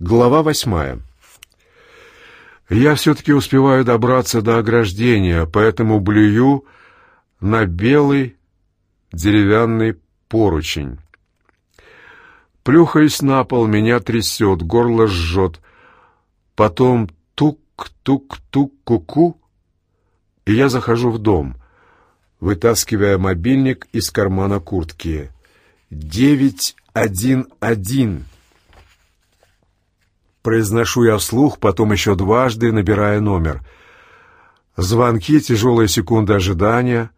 Глава восьмая. Я все-таки успеваю добраться до ограждения, поэтому блюю на белый деревянный поручень. Плюхаюсь на пол, меня трясет, горло жжет. Потом тук-тук-тук ку-ку, и я захожу в дом, вытаскивая мобильник из кармана куртки. «Девять один один». Произношу я вслух, потом еще дважды, набирая номер. Звонки, тяжелая секунда ожидания.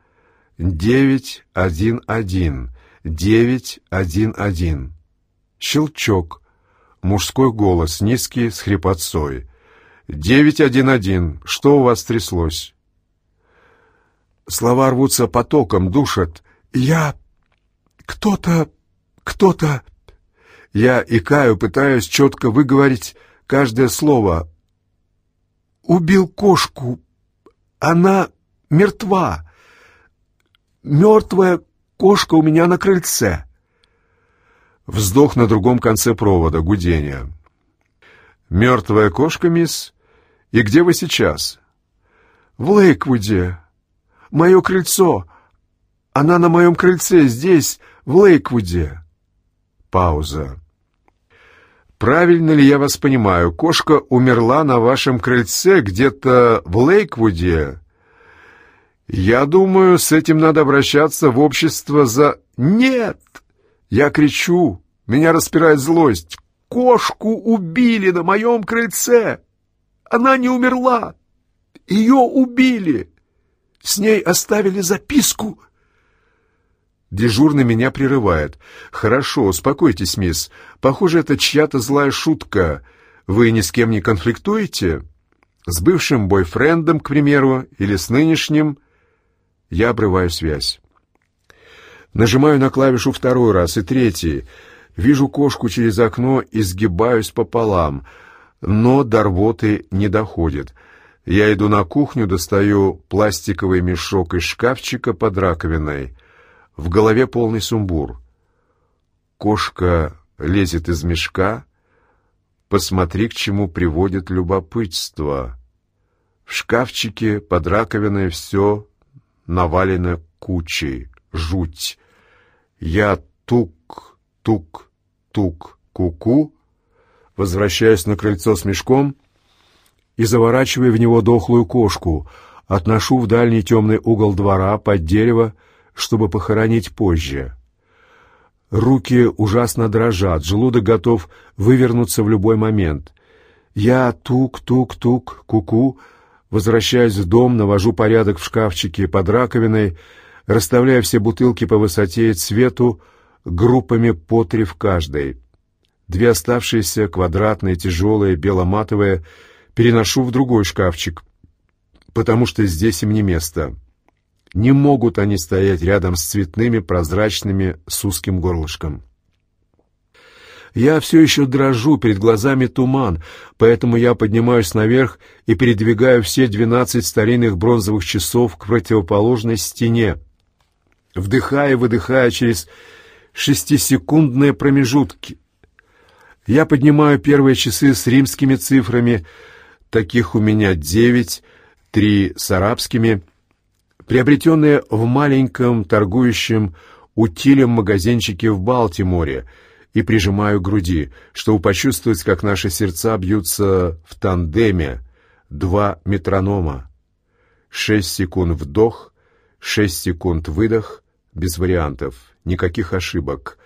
Девять один один. Девять один один. Щелчок. Мужской голос, низкий, с хрипотцой. «Девять один один. Что у вас тряслось?» Слова рвутся потоком, душат. «Я... кто-то... кто-то...» Я икаю, пытаюсь четко выговорить каждое слово. «Убил кошку. Она мертва. Мертвая кошка у меня на крыльце». Вздох на другом конце провода, гудение. «Мертвая кошка, мисс? И где вы сейчас?» «В Лейквуде. Мое крыльцо. Она на моем крыльце, здесь, в Лейквуде». Пауза. «Правильно ли я вас понимаю? Кошка умерла на вашем крыльце где-то в Лейквуде?» «Я думаю, с этим надо обращаться в общество за...» «Нет!» Я кричу, меня распирает злость. «Кошку убили на моем крыльце! Она не умерла! Ее убили! С ней оставили записку!» Дежурный меня прерывает. «Хорошо, успокойтесь, мисс. Похоже, это чья-то злая шутка. Вы ни с кем не конфликтуете? С бывшим бойфрендом, к примеру, или с нынешним?» Я обрываю связь. Нажимаю на клавишу второй раз и третий. Вижу кошку через окно и сгибаюсь пополам, но до рвоты не доходит. Я иду на кухню, достаю пластиковый мешок из шкафчика под раковиной. В голове полный сумбур. Кошка лезет из мешка. Посмотри, к чему приводит любопытство. В шкафчике под раковиной все навалено кучей. Жуть. Я тук-тук-тук ку-ку, возвращаюсь на крыльцо с мешком и заворачиваю в него дохлую кошку, отношу в дальний темный угол двора под дерево, чтобы похоронить позже. Руки ужасно дрожат, желудок готов вывернуться в любой момент. Я тук-тук-тук, ку-ку, возвращаюсь в дом, навожу порядок в шкафчике под раковиной, расставляя все бутылки по высоте и цвету, группами по три в каждой. Две оставшиеся, квадратные, тяжелые, беломатовые, переношу в другой шкафчик, потому что здесь им не место. Не могут они стоять рядом с цветными, прозрачными, с узким горлышком. Я все еще дрожу, перед глазами туман, поэтому я поднимаюсь наверх и передвигаю все двенадцать старинных бронзовых часов к противоположной стене, вдыхая и выдыхая через шестисекундные промежутки. Я поднимаю первые часы с римскими цифрами, таких у меня девять, три с арабскими, приобретенные в маленьком торгующем утилем магазинчике в Балтиморе, и прижимаю к груди, чтобы почувствовать, как наши сердца бьются в тандеме, два метронома. Шесть секунд вдох, шесть секунд выдох, без вариантов, никаких ошибок.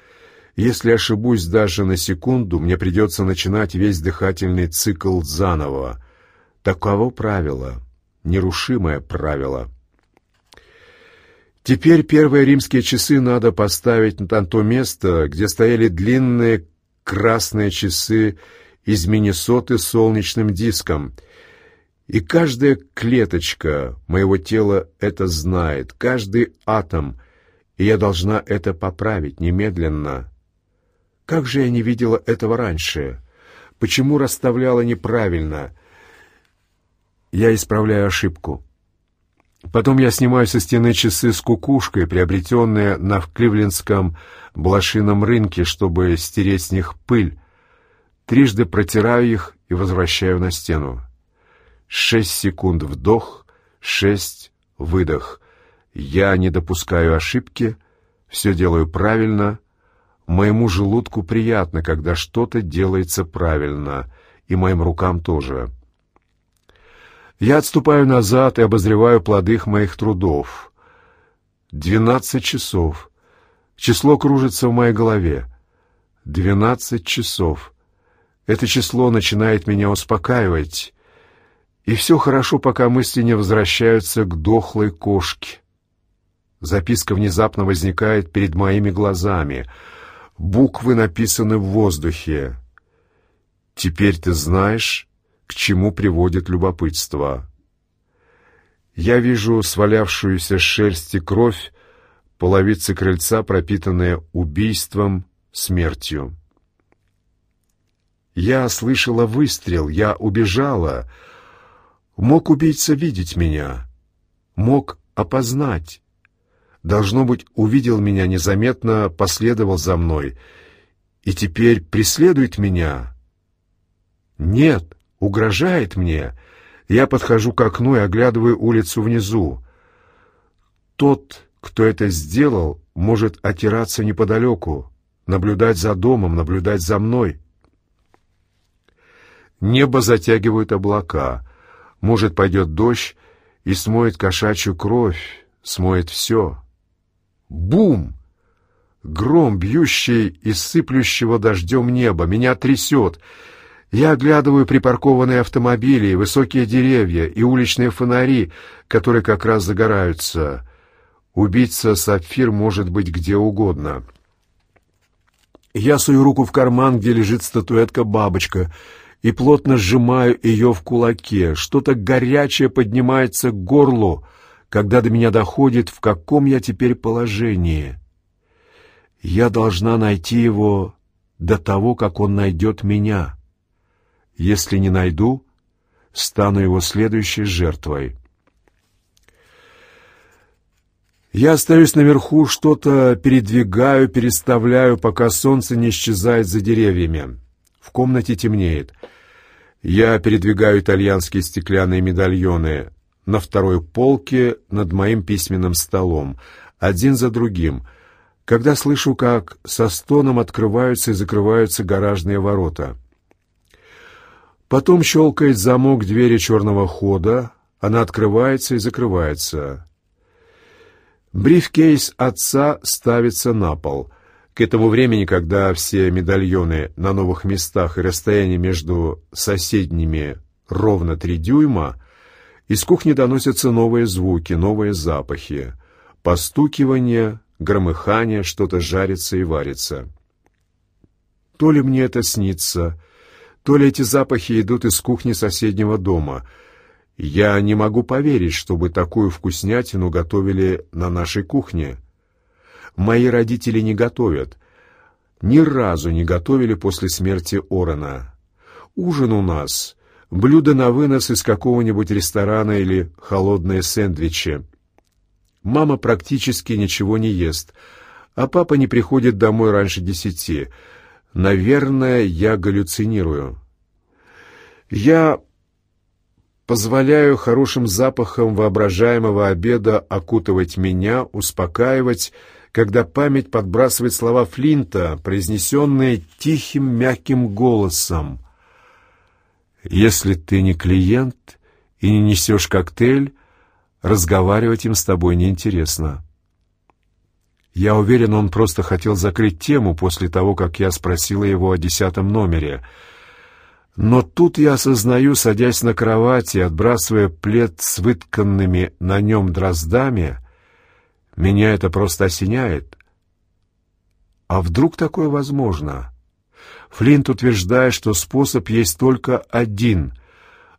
Если ошибусь даже на секунду, мне придется начинать весь дыхательный цикл заново. Таково правило, нерушимое правило. Теперь первые римские часы надо поставить на то место, где стояли длинные красные часы из Миннесоты с солнечным диском. И каждая клеточка моего тела это знает, каждый атом — и я должна это поправить немедленно. Как же я не видела этого раньше? Почему расставляла неправильно? Я исправляю ошибку. Потом я снимаю со стены часы с кукушкой, приобретенные на Кливлендском блошином рынке, чтобы стереть с них пыль. трижды протираю их и возвращаю на стену. Шесть секунд вдох, шесть выдох. Я не допускаю ошибки, все делаю правильно. Моему желудку приятно, когда что-то делается правильно, и моим рукам тоже. Я отступаю назад и обозреваю плоды моих трудов. Двенадцать часов. Число кружится в моей голове. Двенадцать часов. Это число начинает меня успокаивать. И все хорошо, пока мысли не возвращаются к дохлой кошке. Записка внезапно возникает перед моими глазами. Буквы написаны в воздухе. «Теперь ты знаешь, к чему приводит любопытство». Я вижу свалявшуюся с шерсти кровь, половицы крыльца, пропитанные убийством, смертью. Я слышала выстрел, я убежала. Мог убийца видеть меня, мог опознать. Должно быть, увидел меня незаметно, последовал за мной и теперь преследует меня. Нет, угрожает мне. Я подхожу к окну и оглядываю улицу внизу. Тот, кто это сделал, может отираться неподалеку, наблюдать за домом, наблюдать за мной. Небо затягивают облака. Может, пойдет дождь и смоет кошачью кровь, смоет все. Бум! Гром, бьющий из сыплющего дождем неба, меня трясет. Я оглядываю припаркованные автомобили, высокие деревья и уличные фонари, которые как раз загораются. Убийца Сапфир может быть где угодно. Я сую руку в карман, где лежит статуэтка-бабочка, и плотно сжимаю ее в кулаке. Что-то горячее поднимается к горлу, когда до меня доходит, в каком я теперь положении. Я должна найти его до того, как он найдет меня. Если не найду, стану его следующей жертвой. Я остаюсь наверху, что-то передвигаю, переставляю, пока солнце не исчезает за деревьями. В комнате темнеет. Я передвигаю итальянские стеклянные медальоны на второй полке над моим письменным столом, один за другим, когда слышу, как со стоном открываются и закрываются гаражные ворота. Потом щелкает замок двери черного хода, она открывается и закрывается. Брифкейс отца ставится на пол. К этому времени, когда все медальоны на новых местах и расстояние между соседними ровно три дюйма, из кухни доносятся новые звуки, новые запахи. Постукивание, громыхание, что-то жарится и варится. То ли мне это снится, то ли эти запахи идут из кухни соседнего дома — я не могу поверить, чтобы такую вкуснятину готовили на нашей кухне. Мои родители не готовят. Ни разу не готовили после смерти Орена. Ужин у нас — блюдо на вынос из какого-нибудь ресторана или холодные сэндвичи. Мама практически ничего не ест, а папа не приходит домой раньше десяти. Наверное, я галлюцинирую. Я Позволяю хорошим запахам воображаемого обеда окутывать меня, успокаивать, когда память подбрасывает слова Флинта, произнесенные тихим мягким голосом. «Если ты не клиент и не несешь коктейль, разговаривать им с тобой неинтересно». Я уверен, он просто хотел закрыть тему после того, как я спросила его о десятом номере — но тут я осознаю, садясь на кровати, отбрасывая плед с вытканными на нем дроздами, меня это просто осеняет. А вдруг такое возможно? Флинт утверждает, что способ есть только один,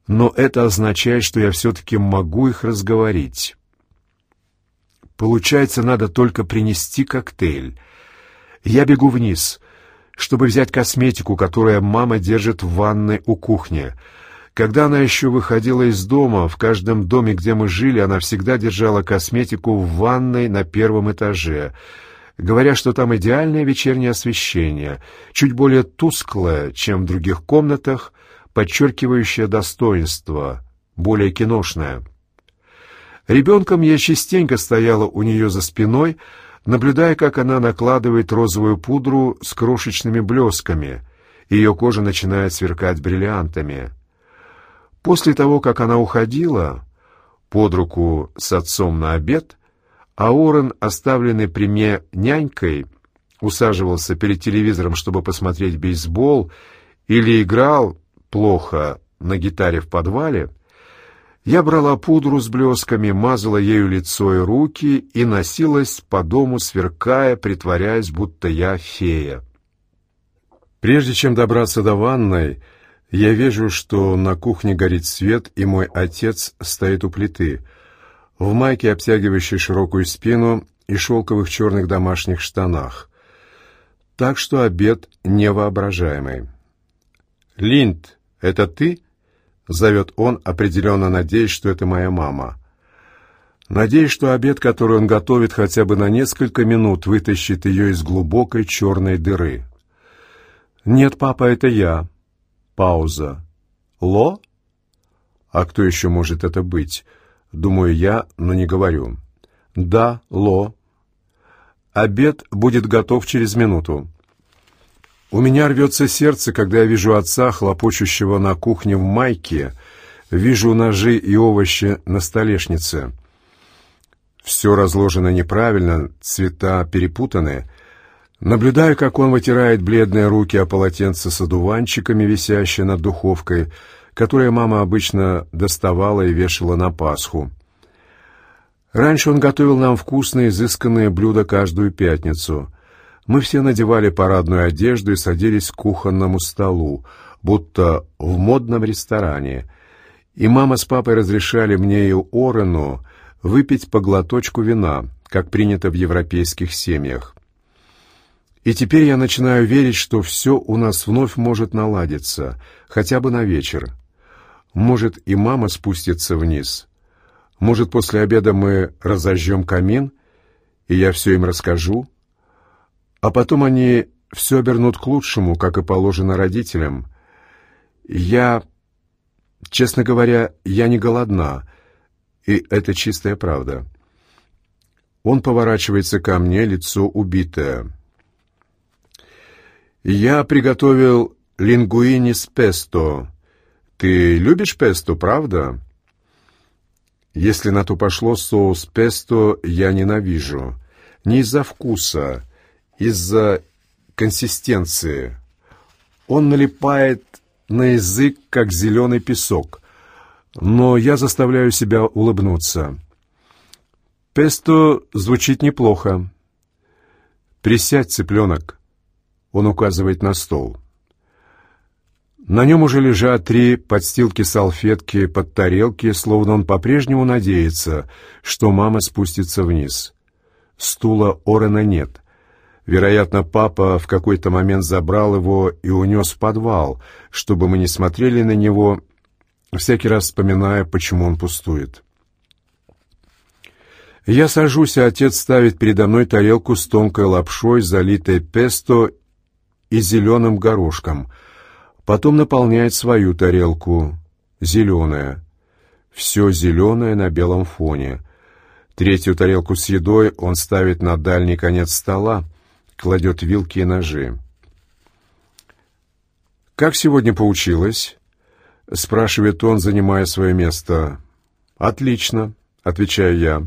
но это означает, что я все-таки могу их разговорить. Получается, надо только принести коктейль. Я бегу вниз — чтобы взять косметику, которую мама держит в ванной у кухни. Когда она еще выходила из дома, в каждом доме, где мы жили, она всегда держала косметику в ванной на первом этаже. говоря, что там идеальное вечернее освещение, чуть более тусклое, чем в других комнатах, подчеркивающее достоинство, более киношное. Ребенком я частенько стояла у нее за спиной, наблюдая, как она накладывает розовую пудру с крошечными блесками, ее кожа начинает сверкать бриллиантами. После того, как она уходила, под руку с отцом на обед, а Орен, оставленный при мне нянькой, усаживался перед телевизором, чтобы посмотреть бейсбол, или играл плохо на гитаре в подвале, я брала пудру с блесками, мазала ею лицо и руки и носилась по дому, сверкая, притворяясь, будто я фея. Прежде чем добраться до ванной, я вижу, что на кухне горит свет, и мой отец стоит у плиты, в майке, обтягивающей широкую спину, и шелковых черных домашних штанах. Так что обед невоображаемый. «Линд, это ты?» — зовет он, определенно надеясь, что это моя мама. Надеюсь, что обед, который он готовит, хотя бы на несколько минут вытащит ее из глубокой черной дыры. «Нет, папа, это я». Пауза. «Ло?» «А кто еще может это быть?» Думаю я, но не говорю. «Да, Ло». «Обед будет готов через минуту». У меня рвется сердце, когда я вижу отца, хлопочущего на кухне в майке, вижу ножи и овощи на столешнице. Все разложено неправильно, цвета перепутаны. Наблюдаю, как он вытирает бледные руки о полотенце с одуванчиками, висящие над духовкой, которые мама обычно доставала и вешала на Пасху. Раньше он готовил нам вкусные, изысканные блюда каждую пятницу. Мы все надевали парадную одежду и садились к кухонному столу, будто в модном ресторане. И мама с папой разрешали мне и Орену выпить по глоточку вина, как принято в европейских семьях. И теперь я начинаю верить, что все у нас вновь может наладиться, хотя бы на вечер. Может, и мама спустится вниз. Может, после обеда мы разожжем камин, и я все им расскажу, а потом они все обернут к лучшему, как и положено родителям. Я, честно говоря, я не голодна, и это чистая правда. Он поворачивается ко мне, лицо убитое. Я приготовил лингуини с песто. Ты любишь песто, правда? Если на то пошло, соус песто я ненавижу. Не из-за вкуса, из-за консистенции. Он налипает на язык, как зеленый песок. Но я заставляю себя улыбнуться. Песто звучит неплохо. «Присядь, цыпленок», — он указывает на стол. На нем уже лежат три подстилки-салфетки под тарелки, словно он по-прежнему надеется, что мама спустится вниз. Стула Орена нет. Вероятно, папа в какой-то момент забрал его и унес в подвал, чтобы мы не смотрели на него, всякий раз вспоминая, почему он пустует. Я сажусь, а отец ставит передо мной тарелку с тонкой лапшой, залитой песто и зеленым горошком. Потом наполняет свою тарелку, зеленая. Все зеленое на белом фоне. Третью тарелку с едой он ставит на дальний конец стола, кладет вилки и ножи. «Как сегодня получилось?» — спрашивает он, занимая свое место. «Отлично», — отвечаю я.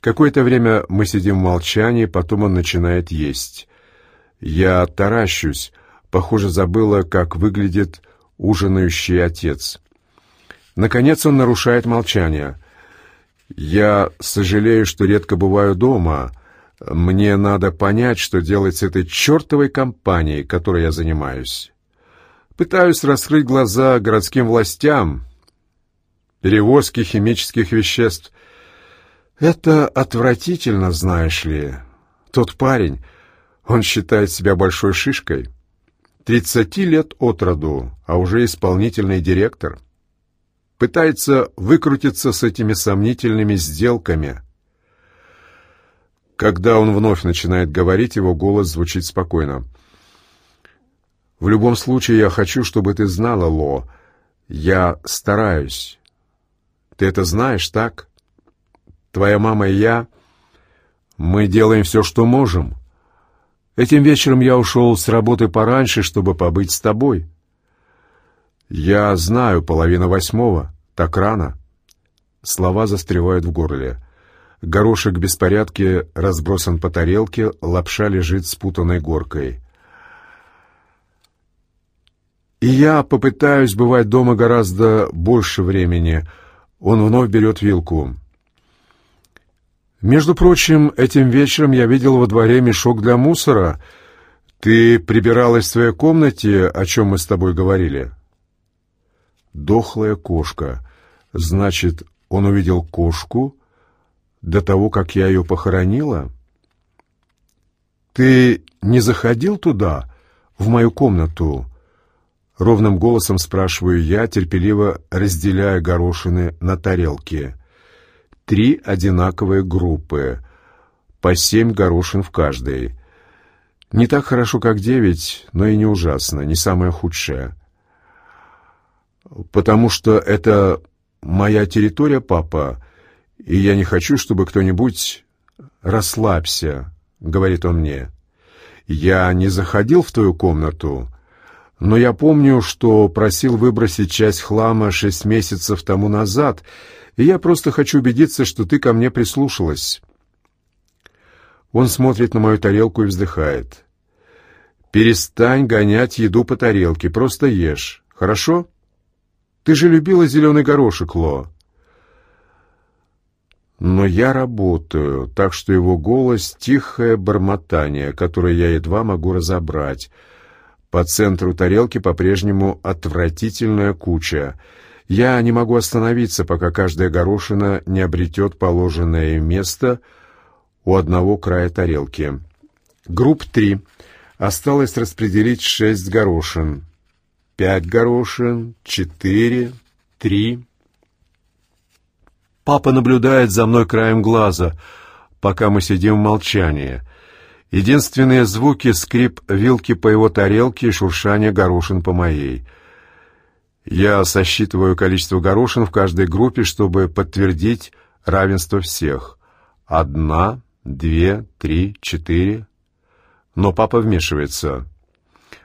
Какое-то время мы сидим в молчании, потом он начинает есть. Я таращусь, похоже, забыла, как выглядит ужинающий отец. Наконец он нарушает молчание. «Я сожалею, что редко бываю дома», мне надо понять, что делать с этой чертовой компанией, которой я занимаюсь. Пытаюсь раскрыть глаза городским властям. Перевозки химических веществ. Это отвратительно, знаешь ли. Тот парень, он считает себя большой шишкой. Тридцати лет от роду, а уже исполнительный директор. Пытается выкрутиться с этими сомнительными сделками — Когда он вновь начинает говорить, его голос звучит спокойно. «В любом случае, я хочу, чтобы ты знала, Ло. Я стараюсь. Ты это знаешь, так? Твоя мама и я, мы делаем все, что можем. Этим вечером я ушел с работы пораньше, чтобы побыть с тобой. Я знаю, половина восьмого, так рано». Слова застревают в горле. Горошек в беспорядке разбросан по тарелке, лапша лежит спутанной горкой. И я попытаюсь бывать дома гораздо больше времени. Он вновь берет вилку. Между прочим, этим вечером я видел во дворе мешок для мусора. Ты прибиралась в своей комнате, о чем мы с тобой говорили? Дохлая кошка. Значит, он увидел кошку до того, как я ее похоронила? Ты не заходил туда, в мою комнату? Ровным голосом спрашиваю я, терпеливо разделяя горошины на тарелке. Три одинаковые группы, по семь горошин в каждой. Не так хорошо, как девять, но и не ужасно, не самое худшее. Потому что это моя территория, папа, и я не хочу, чтобы кто-нибудь расслабься, говорит он мне. Я не заходил в твою комнату, но я помню, что просил выбросить часть хлама шесть месяцев тому назад, и я просто хочу убедиться, что ты ко мне прислушалась. Он смотрит на мою тарелку и вздыхает. «Перестань гонять еду по тарелке, просто ешь, хорошо? Ты же любила зеленый горошек, Ло». Но я работаю, так что его голос — тихое бормотание, которое я едва могу разобрать. По центру тарелки по-прежнему отвратительная куча. Я не могу остановиться, пока каждая горошина не обретет положенное место у одного края тарелки. Групп 3. Осталось распределить шесть горошин. Пять горошин, четыре, три... Папа наблюдает за мной краем глаза, пока мы сидим в молчании. Единственные звуки — скрип вилки по его тарелке и шуршание горошин по моей. Я сосчитываю количество горошин в каждой группе, чтобы подтвердить равенство всех. Одна, две, три, четыре. Но папа вмешивается.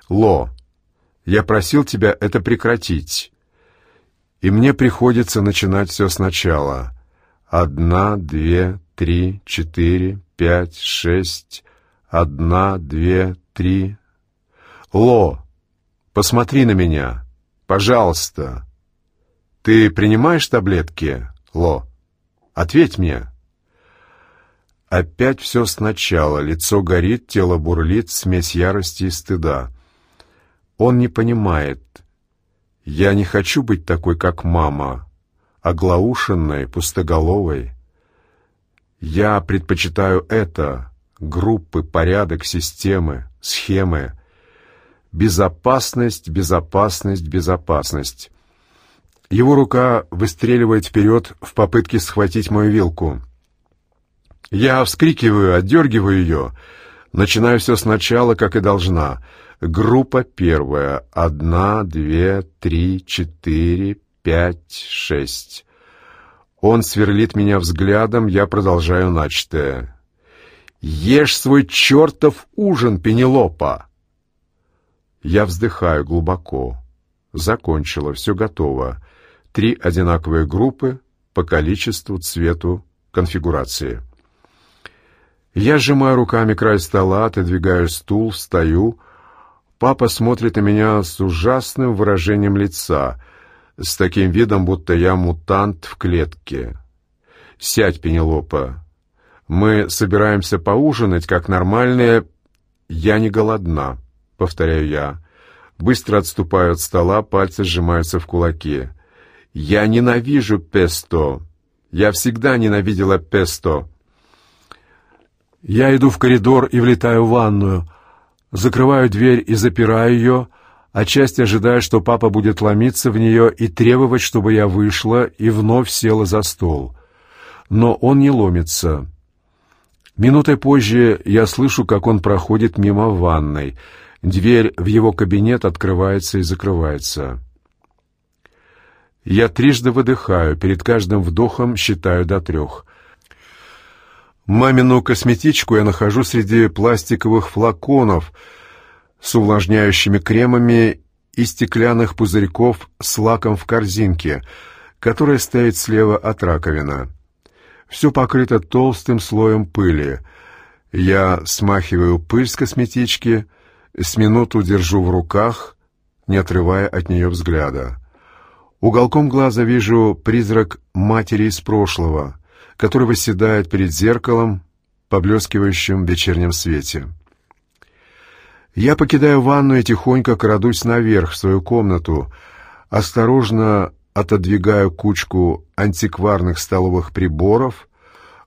«Ло, я просил тебя это прекратить и мне приходится начинать все сначала. Одна, две, три, четыре, пять, шесть. Одна, две, три. Ло, посмотри на меня, пожалуйста. Ты принимаешь таблетки, Ло? Ответь мне. Опять все сначала. Лицо горит, тело бурлит, смесь ярости и стыда. Он не понимает. Я не хочу быть такой, как мама, оглаушенной, пустоголовой. Я предпочитаю это — группы, порядок, системы, схемы. Безопасность, безопасность, безопасность. Его рука выстреливает вперед в попытке схватить мою вилку. Я вскрикиваю, отдергиваю ее, начинаю все сначала, как и должна — Группа первая. Одна, две, три, четыре, пять, шесть. Он сверлит меня взглядом, я продолжаю начатое. «Ешь свой чертов ужин, Пенелопа!» Я вздыхаю глубоко. Закончила, все готово. Три одинаковые группы по количеству, цвету, конфигурации. Я сжимаю руками край стола, отодвигаю стул, встаю, Папа смотрит на меня с ужасным выражением лица, с таким видом, будто я мутант в клетке. «Сядь, Пенелопа. Мы собираемся поужинать, как нормальные...» «Я не голодна», — повторяю я. Быстро отступаю от стола, пальцы сжимаются в кулаки. «Я ненавижу песто. Я всегда ненавидела песто». Я иду в коридор и влетаю в ванную — Закрываю дверь и запираю ее, отчасти ожидая, что папа будет ломиться в нее и требовать, чтобы я вышла и вновь села за стол. Но он не ломится. Минутой позже я слышу, как он проходит мимо ванной. Дверь в его кабинет открывается и закрывается. Я трижды выдыхаю, перед каждым вдохом считаю до трех. Мамину косметичку я нахожу среди пластиковых флаконов с увлажняющими кремами и стеклянных пузырьков с лаком в корзинке, которая стоит слева от раковины. Все покрыто толстым слоем пыли. Я смахиваю пыль с косметички, с минуту держу в руках, не отрывая от нее взгляда. Уголком глаза вижу призрак матери из прошлого, который восседает перед зеркалом, поблескивающим в вечернем свете. Я покидаю ванну и тихонько крадусь наверх в свою комнату, осторожно отодвигаю кучку антикварных столовых приборов,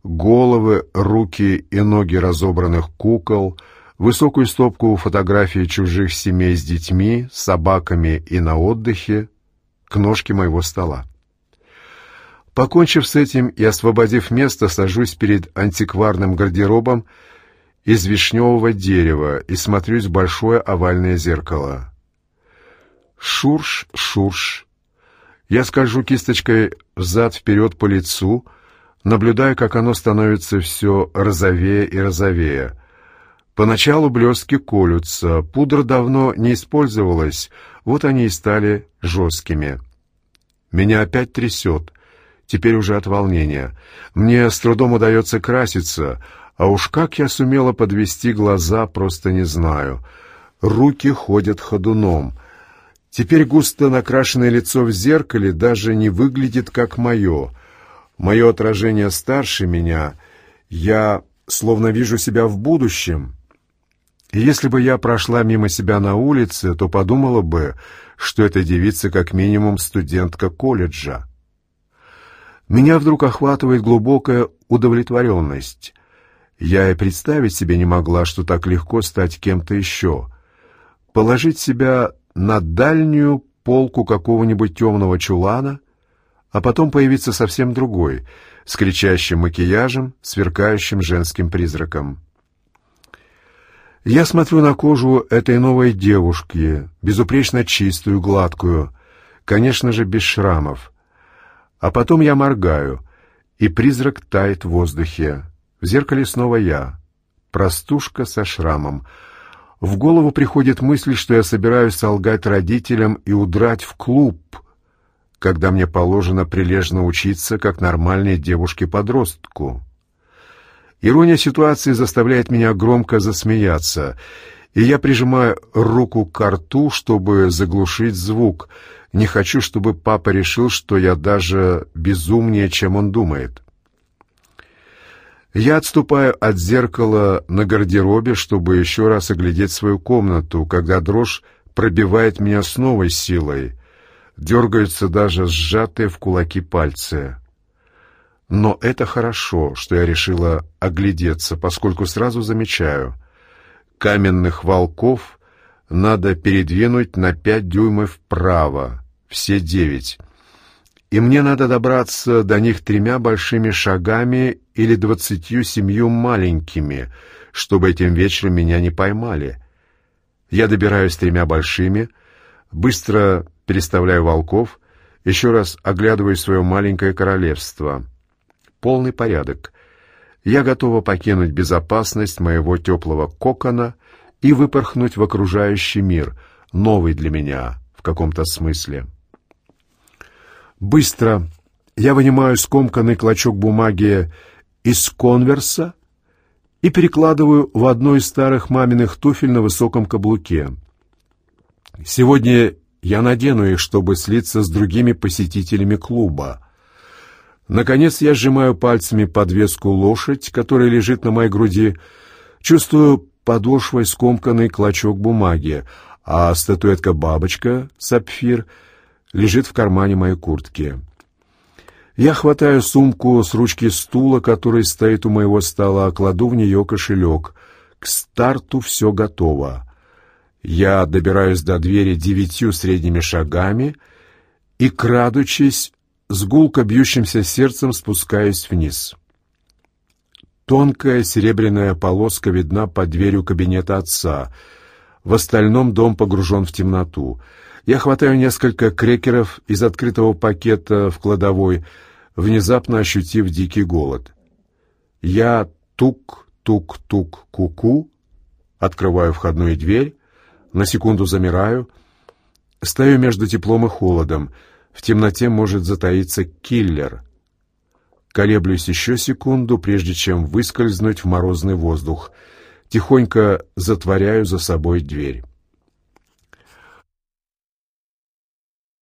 головы, руки и ноги разобранных кукол, высокую стопку фотографий чужих семей с детьми, собаками и на отдыхе, к ножке моего стола. Покончив с этим и освободив место, сажусь перед антикварным гардеробом из вишневого дерева и смотрюсь в большое овальное зеркало. Шурш, шурш. Я скольжу кисточкой взад-вперед по лицу, наблюдая, как оно становится все розовее и розовее. Поначалу блестки колются, пудра давно не использовалась, вот они и стали жесткими. Меня опять трясет, теперь уже от волнения. Мне с трудом удается краситься, а уж как я сумела подвести глаза, просто не знаю. Руки ходят ходуном. Теперь густо накрашенное лицо в зеркале даже не выглядит как мое. Мое отражение старше меня. Я словно вижу себя в будущем. И если бы я прошла мимо себя на улице, то подумала бы, что эта девица как минимум студентка колледжа. Меня вдруг охватывает глубокая удовлетворенность. Я и представить себе не могла, что так легко стать кем-то еще. Положить себя на дальнюю полку какого-нибудь темного чулана, а потом появиться совсем другой, с кричащим макияжем, сверкающим женским призраком. Я смотрю на кожу этой новой девушки, безупречно чистую, гладкую, конечно же, без шрамов. А потом я моргаю, и призрак тает в воздухе. В зеркале снова я, простушка со шрамом. В голову приходит мысль, что я собираюсь солгать родителям и удрать в клуб, когда мне положено прилежно учиться, как нормальной девушке-подростку. Ирония ситуации заставляет меня громко засмеяться, и я прижимаю руку к рту, чтобы заглушить звук. Не хочу, чтобы папа решил, что я даже безумнее, чем он думает. Я отступаю от зеркала на гардеробе, чтобы еще раз оглядеть свою комнату, когда дрожь пробивает меня с новой силой. Дергаются даже сжатые в кулаки пальцы. Но это хорошо, что я решила оглядеться, поскольку сразу замечаю, каменных волков надо передвинуть на пять дюймов вправо, все девять. И мне надо добраться до них тремя большими шагами или двадцатью семью маленькими, чтобы этим вечером меня не поймали. Я добираюсь тремя большими, быстро переставляю волков, еще раз оглядываю свое маленькое королевство — полный порядок. Я готова покинуть безопасность моего теплого кокона и выпорхнуть в окружающий мир, новый для меня в каком-то смысле. Быстро я вынимаю скомканный клочок бумаги из конверса и перекладываю в одну из старых маминых туфель на высоком каблуке. Сегодня я надену их, чтобы слиться с другими посетителями клуба. Наконец я сжимаю пальцами подвеску лошадь, которая лежит на моей груди, чувствую подошвой скомканный клочок бумаги, а статуэтка-бабочка, сапфир, лежит в кармане моей куртки. Я хватаю сумку с ручки стула, который стоит у моего стола, кладу в нее кошелек. К старту все готово. Я добираюсь до двери девятью средними шагами и, крадучись, с гулко бьющимся сердцем спускаюсь вниз. Тонкая серебряная полоска видна под дверью кабинета отца. В остальном дом погружен в темноту. Я хватаю несколько крекеров из открытого пакета в кладовой, внезапно ощутив дикий голод. Я тук-тук-тук-ку-ку, открываю входную дверь, на секунду замираю, стою между теплом и холодом. В темноте может затаиться киллер. Колеблюсь еще секунду, прежде чем выскользнуть в морозный воздух. Тихонько затворяю за собой дверь.